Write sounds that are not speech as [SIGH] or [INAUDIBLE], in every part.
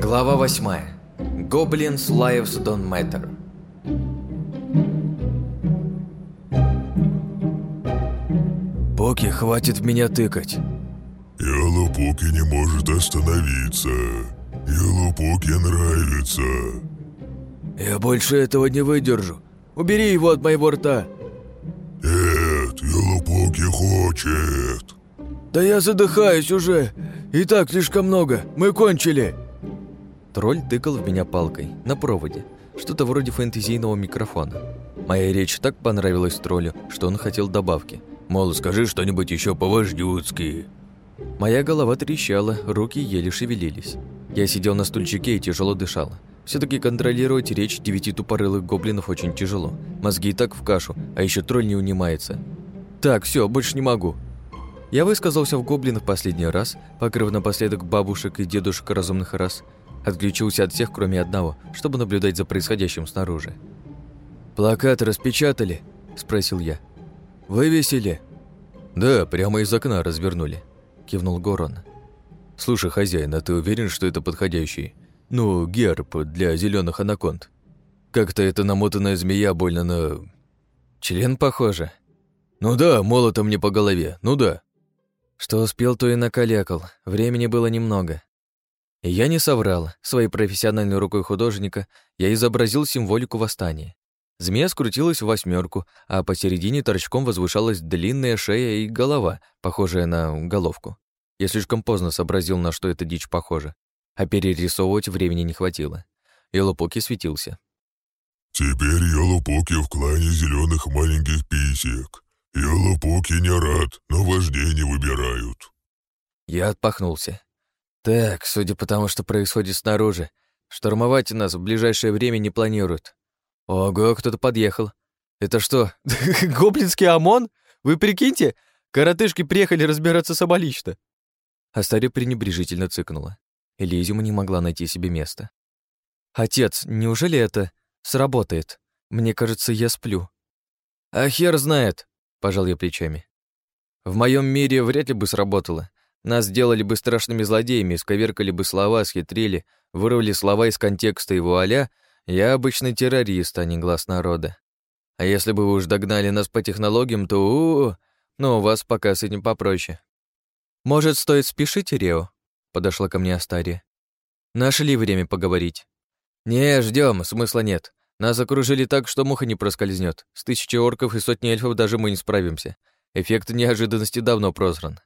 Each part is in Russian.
Глава 8. Goblins Lives Don't Matter. Поки, хватит меня тыкать. Елупуки не может остановиться. Елупуки нравится. Я больше этого не выдержу. Убери его от моего рта. Нет, Елупуки хочет. Да я задыхаюсь уже. И так слишком много. Мы кончили. Тролль тыкал в меня палкой на проводе. Что-то вроде фэнтезийного микрофона. Моя речь так понравилась троллю, что он хотел добавки. Мол, скажи что-нибудь еще по-вождюцки. Моя голова трещала, руки еле шевелились. Я сидел на стульчике и тяжело дышал. все таки контролировать речь девяти тупорылых гоблинов очень тяжело. Мозги и так в кашу, а еще тролль не унимается. Так, все, больше не могу. Я высказался в гоблинах последний раз, покрыв напоследок бабушек и дедушек разумных рас. Отключился от всех, кроме одного, чтобы наблюдать за происходящим снаружи. «Плакат распечатали?» – спросил я. «Вывесили?» «Да, прямо из окна развернули», – кивнул Горон. «Слушай, хозяин, а ты уверен, что это подходящий? Ну, герб для зеленых анаконд. Как-то эта намотанная змея больно на... Член похоже. Ну да, молотом мне по голове, ну да». Что успел, то и накалякал. Времени было немного. И я не соврал. Своей профессиональной рукой художника я изобразил символику восстания. Змея скрутилась в восьмерку, а посередине торчком возвышалась длинная шея и голова, похожая на головку. Я слишком поздно сообразил, на что эта дичь похожа, а перерисовывать времени не хватило. Елупоки светился. «Теперь Елупоки в клане зеленых маленьких писек. Елупоки не рад, но вождей не выбирают». Я отпахнулся. «Так, судя по тому, что происходит снаружи, штурмовать нас в ближайшее время не планируют. Ого, кто-то подъехал. Это что, [LAUGHS] гоблинский ОМОН? Вы прикиньте, коротышки приехали разбираться самолично. Астария пренебрежительно цыкнула. Элизиума не могла найти себе места. «Отец, неужели это сработает? Мне кажется, я сплю». «А хер знает», — пожал я плечами. «В моем мире вряд ли бы сработало. Нас сделали бы страшными злодеями, сковеркали бы слова, схитрили, вырвали слова из контекста и вуаля — я обычный террорист, а не глаз народа. А если бы вы уж догнали нас по технологиям, то у, -у, -у но у вас пока с этим попроще. Может, стоит спешить, Рео? Подошла ко мне Астария. Нашли время поговорить. Не, ждем, смысла нет. Нас окружили так, что муха не проскользнет. С тысячи орков и сотни эльфов даже мы не справимся. Эффект неожиданности давно прозран.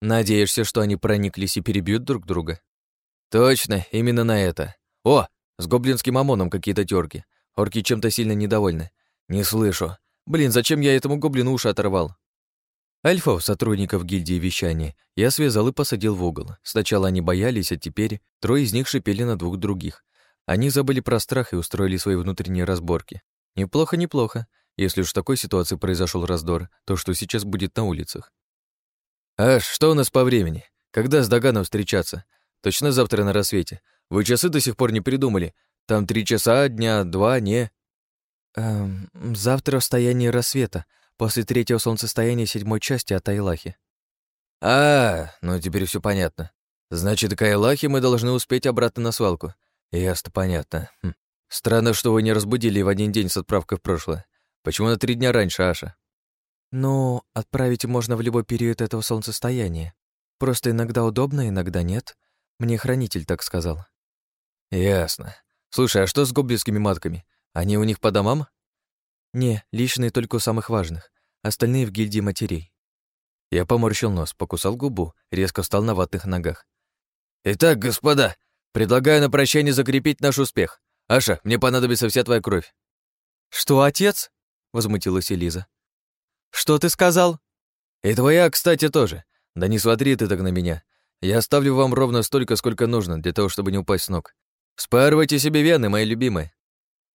Надеешься, что они прониклись и перебьют друг друга? Точно, именно на это. О, с гоблинским ОМОНом какие-то терки. Орки чем-то сильно недовольны. Не слышу. Блин, зачем я этому гоблину уши оторвал? Альфов, сотрудников гильдии вещания, я связал и посадил в угол. Сначала они боялись, а теперь трое из них шипели на двух других. Они забыли про страх и устроили свои внутренние разборки. Неплохо, неплохо. Если уж в такой ситуации произошел раздор, то что сейчас будет на улицах? Аж, что у нас по времени? Когда с Даганом встречаться? Точно завтра на рассвете. Вы часы до сих пор не придумали. Там три часа, дня два, не...» «Эм, завтра в стоянии рассвета, после третьего солнцестояния седьмой части от Айлахи». «А, ну теперь все понятно. Значит, к Айлахе мы должны успеть обратно на свалку. Ясно, понятно. Хм. Странно, что вы не разбудили в один день с отправкой в прошлое. Почему на три дня раньше, Аша?» «Ну, отправить можно в любой период этого солнцестояния. Просто иногда удобно, иногда нет. Мне хранитель так сказал». «Ясно. Слушай, а что с гоблинскими матками? Они у них по домам?» «Не, личные только у самых важных. Остальные в гильдии матерей». Я поморщил нос, покусал губу, резко встал на ватных ногах. «Итак, господа, предлагаю на прощание закрепить наш успех. Аша, мне понадобится вся твоя кровь». «Что, отец?» — возмутилась Элиза. «Что ты сказал?» «И твоя, кстати, тоже. Да не смотри ты так на меня. Я оставлю вам ровно столько, сколько нужно, для того, чтобы не упасть с ног. Спарывайте себе вены, мои любимые.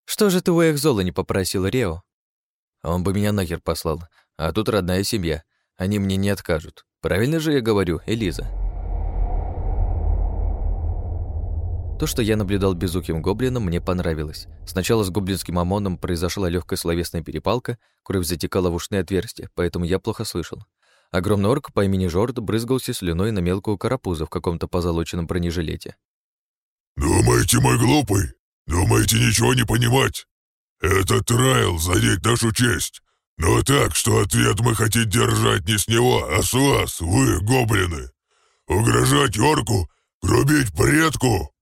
Что же ты у Эхзола не попросил, Рео? Он бы меня нахер послал. А тут родная семья. Они мне не откажут. Правильно же я говорю, Элиза? То, что я наблюдал безухим гоблином, мне понравилось. Сначала с гоблинским ОМОНом произошла легкая словесная перепалка, кровь затекала в ушные отверстия, поэтому я плохо слышал. Огромный орк по имени Жорд брызгался слюной на мелкую карапузу в каком-то позолоченном бронежилете. «Думаете, мы глупый? Думаете, ничего не понимать? Это трайл задеть нашу честь. Но так, что ответ мы хотим держать не с него, а с вас, вы, гоблины. Угрожать орку, грубить предку».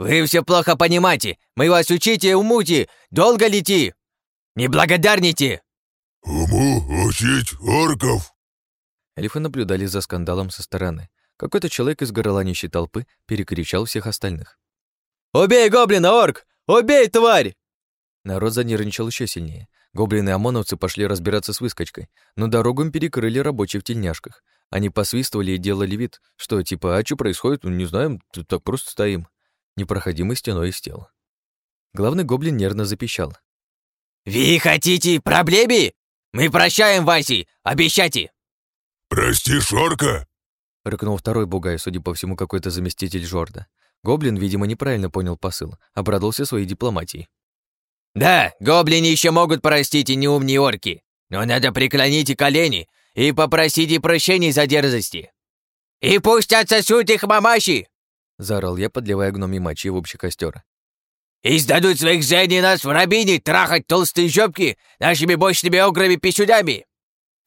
«Вы все плохо понимаете. Мы вас учите умути. Долго лети. Не благодарните!» «Уму учить орков?» Эльфы наблюдали за скандалом со стороны. Какой-то человек из горланищей толпы перекричал всех остальных. «Убей гоблина, орк! Убей, тварь!» Народ занервничал еще сильнее. Гоблины и ОМОНовцы пошли разбираться с выскочкой, но дорогу им перекрыли рабочие в тельняшках. Они посвистывали и делали вид, что типа «А что происходит? Не знаем, тут так просто стоим». Непроходимой стеной из тел. Главный гоблин нервно запищал. «Ви хотите проблеми? Мы прощаем, Васи! Обещайте!» «Прости, Шорка!» — рыкнул второй бугай, судя по всему, какой-то заместитель Жорда. Гоблин, видимо, неправильно понял посыл, обрадовался своей дипломатией. «Да, гоблины еще могут простить и неумные орки, но надо преклонить колени и попросить прощения за дерзости. И пусть отсосут их мамаши!» — заорал я, подливая гноми мочи в общий костер. «И сдадут своих женей нас в рабине трахать толстые жопки нашими мощными ограми писюдями!»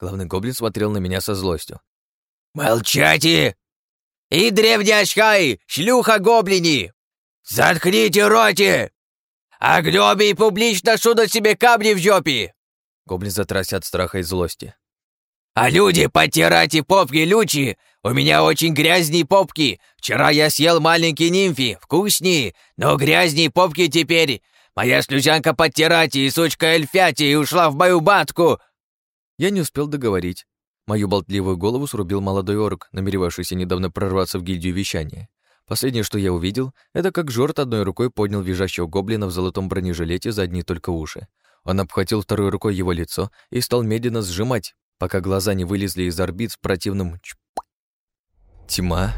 Главный гоблин смотрел на меня со злостью. «Молчайте! И древние ашхаи, шлюха-гоблини! Заткните роти! А гноми публично шудут себе камни в жопе!» Гоблин затрясся от страха и злости. «А люди, потирайте попки, лючи! У меня очень грязные попки! Вчера я съел маленькие нимфи, вкуснее, но грязнее попки теперь! Моя слюзянка подтирайте и сучка эльфяти и ушла в мою батку!» Я не успел договорить. Мою болтливую голову срубил молодой орк, намеревавшийся недавно прорваться в гильдию вещания. Последнее, что я увидел, это как Жорт одной рукой поднял визжащего гоблина в золотом бронежилете за одни только уши. Он обхватил второй рукой его лицо и стал медленно сжимать, пока глаза не вылезли из орбит с противным чп. Тьма.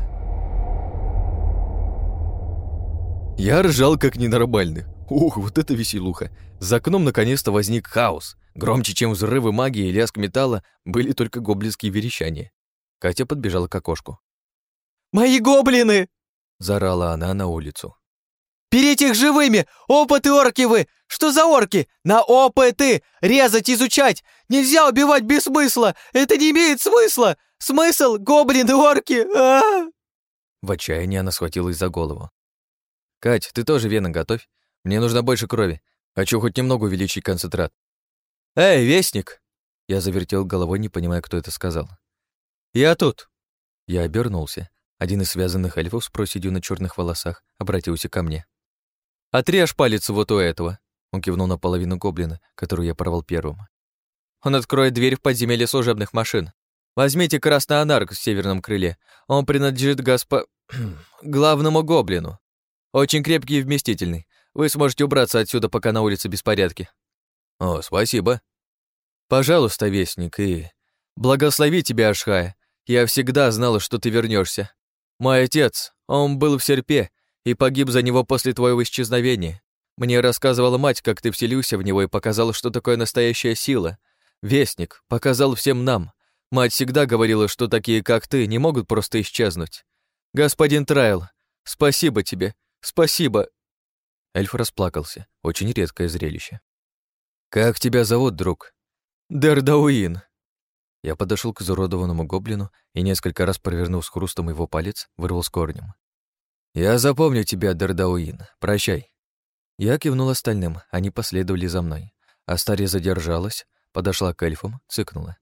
Я ржал как ненормальный. Ух, вот это веселуха. За окном наконец-то возник хаос. Громче, чем взрывы магии и лязг металла, были только гоблинские верещания. Катя подбежала к окошку. «Мои гоблины!» — заорала она на улицу. «Берите их живыми! Опыты орки вы! Что за орки? На опыты! Резать, изучать! Нельзя убивать без смысла! Это не имеет смысла! Смысл — гоблины, орки! а, -а, -а В отчаянии она схватилась за голову. «Кать, ты тоже вены готовь. Мне нужно больше крови. Хочу хоть немного увеличить концентрат». «Эй, вестник!» Я завертел головой, не понимая, кто это сказал. «Я тут!» Я обернулся. Один из связанных эльфов с проседью на черных волосах обратился ко мне. «Отрежь палец вот у этого!» Он кивнул на половину гоблина, которую я порвал первым. «Он откроет дверь в подземелье служебных машин. Возьмите красный анарк в северном крыле. Он принадлежит госпо... [CLEARS THROAT] главному гоблину. Очень крепкий и вместительный. Вы сможете убраться отсюда, пока на улице беспорядки». «О, спасибо». «Пожалуйста, вестник, и... Благослови тебя, Ашхая. Я всегда знала, что ты вернешься. Мой отец, он был в серпе и погиб за него после твоего исчезновения. Мне рассказывала мать, как ты вселился в него и показал, что такое настоящая сила. Вестник показал всем нам. Мать всегда говорила, что такие, как ты, не могут просто исчезнуть. Господин Трайл, спасибо тебе, спасибо. Эльф расплакался. Очень редкое зрелище. «Как тебя зовут, друг?» «Дердауин», я подошел к изуродованному гоблину и, несколько раз провернув с хрустом его палец, вырвал с корнем. «Я запомню тебя, Дардауин. Прощай». Я кивнул остальным, они последовали за мной. Астария задержалась, подошла к эльфам, цыкнула.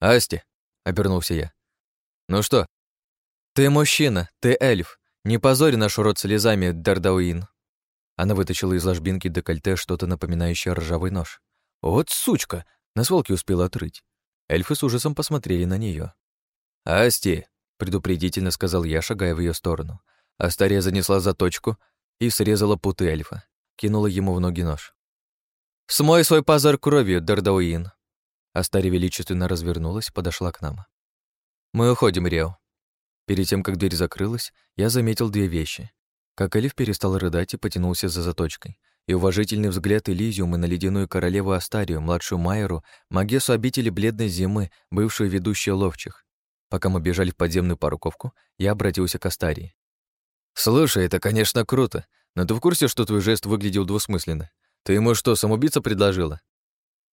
«Асти!» — обернулся я. «Ну что?» «Ты мужчина, ты эльф. Не позорь наш род слезами, Дардауин». Она вытащила из ложбинки декольте что-то напоминающее ржавый нож. «Вот сучка!» На свалке успела отрыть. Эльфы с ужасом посмотрели на нее. «Асти!» — предупредительно сказал я, шагая в ее сторону. Астария занесла заточку и срезала путы эльфа. Кинула ему в ноги нож. «Смой свой позор кровью, Дардауин!» Астария величественно развернулась, подошла к нам. «Мы уходим, Рео». Перед тем, как дверь закрылась, я заметил две вещи. Как эльф перестал рыдать и потянулся за заточкой, и уважительный взгляд Элизиума на ледяную королеву Астарию, младшую Майеру, Магесу обители бледной зимы, бывшую ведущую ловчих. Пока мы бежали в подземную парковку, я обратился к Астарии. «Слушай, это, конечно, круто, но ты в курсе, что твой жест выглядел двусмысленно? Ты ему что, самоубийца предложила?»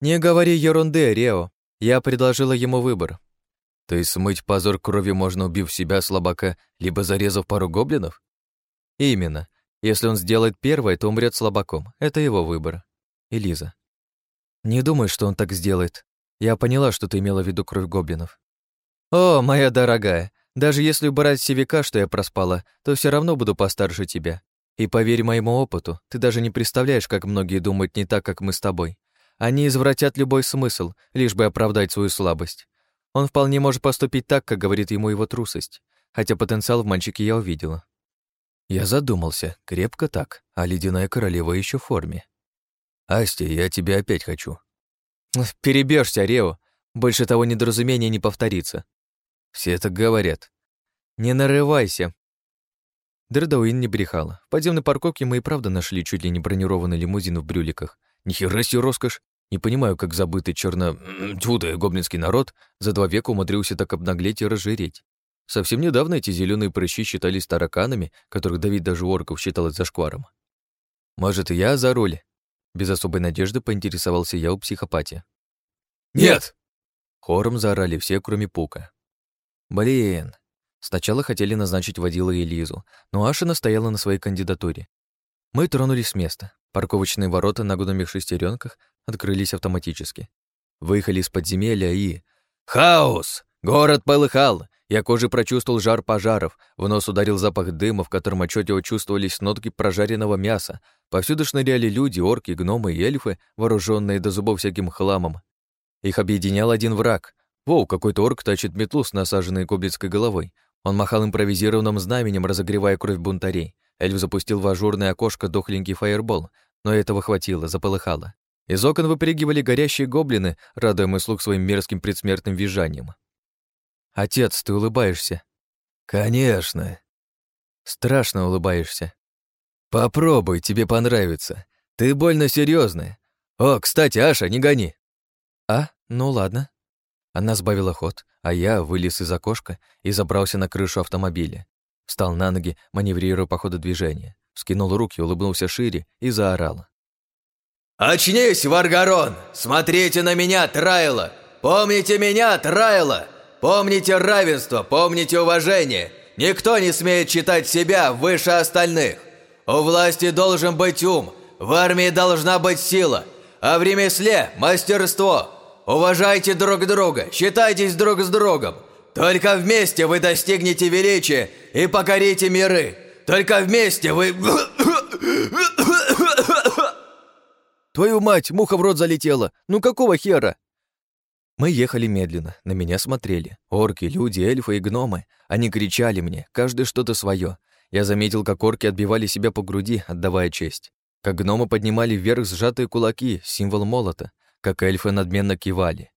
«Не говори ерунды, Рео. Я предложила ему выбор». «То есть смыть позор крови можно, убив себя, слабака, либо зарезав пару гоблинов?» «Именно. Если он сделает первое, то умрет слабаком. Это его выбор. Элиза. Не думай, что он так сделает. Я поняла, что ты имела в виду кровь гоблинов. О, моя дорогая, даже если убрать севика, что я проспала, то все равно буду постарше тебя. И поверь моему опыту, ты даже не представляешь, как многие думают не так, как мы с тобой. Они извратят любой смысл, лишь бы оправдать свою слабость. Он вполне может поступить так, как говорит ему его трусость, хотя потенциал в мальчике я увидела. Я задумался, крепко так, а ледяная королева еще в форме. «Асти, я тебя опять хочу». Перебьешься, Рео. Больше того недоразумения не повторится. Все так говорят. Не нарывайся. Дредауин не брехала. В подземной парковке мы и правда нашли чуть ли не бронированный лимузин в брюликах. Нихера себе роскошь. Не понимаю, как забытый черно... Тьфу гоблинский народ за два века умудрился так обнаглеть и разжиреть. Совсем недавно эти зеленые прыщи считались тараканами, которых давить даже орков считалось зашкваром. Может, и я за руль? Без особой надежды поинтересовался я у психопатии. «Нет!» Хором заорали все, кроме Пука. Блин. Сначала хотели назначить водила и Лизу, но Аша настояла на своей кандидатуре. Мы тронулись с места. Парковочные ворота на гномих шестеренках открылись автоматически. Выехали из подземелья и... Хаос! Город полыхал! Я кожей прочувствовал жар пожаров, в нос ударил запах дыма, в котором отчетливо чувствовались нотки прожаренного мяса. Повсюду шныряли люди, орки, гномы и эльфы, вооруженные до зубов всяким хламом. Их объединял один враг. Воу, какой-то орк тащит метлу с насаженной гоблинской головой. Он махал импровизированным знаменем, разогревая кровь бунтарей. Эльф запустил в ажурное окошко дохленький фаербол, но этого хватило, заполыхало. Из окон выпрыгивали горящие гоблины, радуя мой слух своим мерзким предсмертным визжанием. «Отец, ты улыбаешься?» «Конечно». «Страшно улыбаешься». «Попробуй, тебе понравится. Ты больно серьезная. О, кстати, Аша, не гони». «А, ну ладно». Она сбавила ход, а я вылез из окошка и забрался на крышу автомобиля. Встал на ноги, маневрируя по ходу движения. Скинул руки, улыбнулся шире и заорал. «Очнись, Варгарон! Смотрите на меня, Трайла! Помните меня, Трайла! Помните равенство, помните уважение. Никто не смеет считать себя выше остальных. У власти должен быть ум, в армии должна быть сила, а в ремесле – мастерство. Уважайте друг друга, считайтесь друг с другом. Только вместе вы достигнете величия и покорите миры. Только вместе вы... Твою мать, муха в рот залетела. Ну какого хера? Мы ехали медленно, на меня смотрели. Орки, люди, эльфы и гномы. Они кричали мне, каждый что-то свое. Я заметил, как орки отбивали себя по груди, отдавая честь. Как гномы поднимали вверх сжатые кулаки, символ молота. Как эльфы надменно кивали.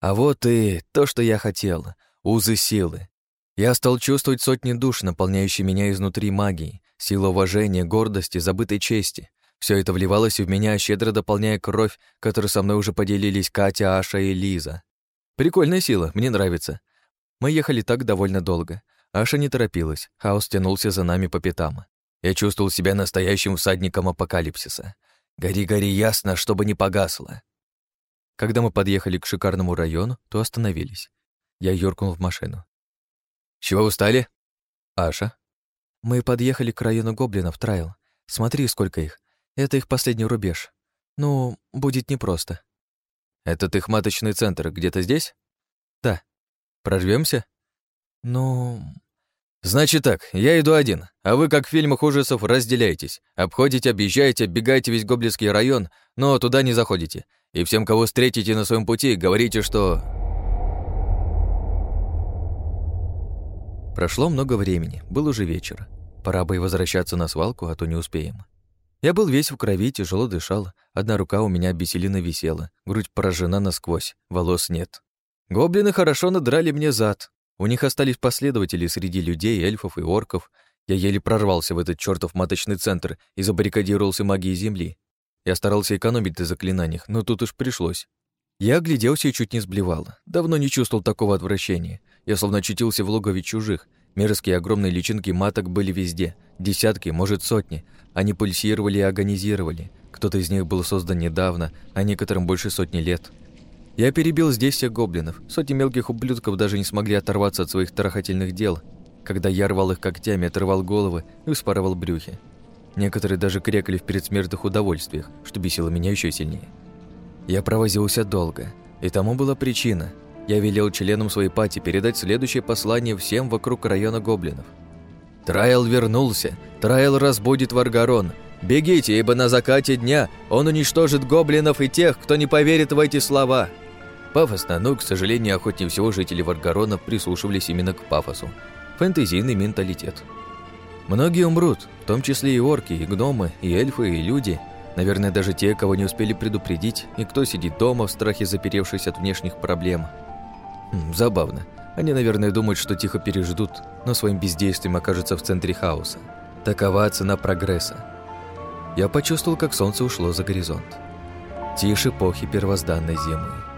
А вот и то, что я хотел. Узы силы. Я стал чувствовать сотни душ, наполняющие меня изнутри магией, силу уважения, гордости, забытой чести. Все это вливалось в меня, щедро дополняя кровь, которой со мной уже поделились Катя, Аша и Лиза. Прикольная сила, мне нравится. Мы ехали так довольно долго. Аша не торопилась, хаос тянулся за нами по пятам. Я чувствовал себя настоящим всадником апокалипсиса. Гори, гори ясно, чтобы не погасло. Когда мы подъехали к шикарному району, то остановились. Я юркнул в машину. «Чего устали?» «Аша?» «Мы подъехали к району гоблинов, Трайл. Смотри, сколько их. Это их последний рубеж. Ну, будет непросто. Этот их маточный центр где-то здесь? Да. Прорвемся? Ну... Значит так, я иду один, а вы, как в фильмах ужасов, разделяетесь. Обходите, объезжаете, оббегаете весь Гоблинский район, но туда не заходите. И всем, кого встретите на своем пути, говорите, что... Прошло много времени, был уже вечер. Пора бы и возвращаться на свалку, а то не успеем. Я был весь в крови, тяжело дышал, одна рука у меня обессиленно висела, грудь поражена насквозь, волос нет. Гоблины хорошо надрали мне зад. У них остались последователи среди людей, эльфов и орков. Я еле прорвался в этот чертов маточный центр и забаррикадировался магией земли. Я старался экономить на заклинаниях, но тут уж пришлось. Я огляделся и чуть не сблевал. Давно не чувствовал такого отвращения. Я словно очутился в логове чужих. Мерзкие огромные личинки маток были везде. Десятки, может, сотни. Они пульсировали и агонизировали. Кто-то из них был создан недавно, а некоторым больше сотни лет. Я перебил здесь всех гоблинов. Сотни мелких ублюдков даже не смогли оторваться от своих тарахательных дел, когда я рвал их когтями, отрывал головы и вспарывал брюхи. Некоторые даже крекали в предсмертных удовольствиях, что бесило меня еще сильнее. Я провозился долго, и тому была причина. Я велел членам своей пати передать следующее послание всем вокруг района гоблинов. «Трайл вернулся! Трайл разбудит Варгарон! Бегите, ибо на закате дня он уничтожит гоблинов и тех, кто не поверит в эти слова!» Пафосно, но, к сожалению, охотнее всего жители Варгарона прислушивались именно к пафосу. Фэнтезийный менталитет. Многие умрут, в том числе и орки, и гномы, и эльфы, и люди. Наверное, даже те, кого не успели предупредить, и кто сидит дома в страхе заперевшись от внешних проблем. Забавно. Они, наверное, думают, что тихо переждут, но своим бездействием окажутся в центре хаоса. Такова цена прогресса. Я почувствовал, как солнце ушло за горизонт. Тише эпохи первозданной зимы.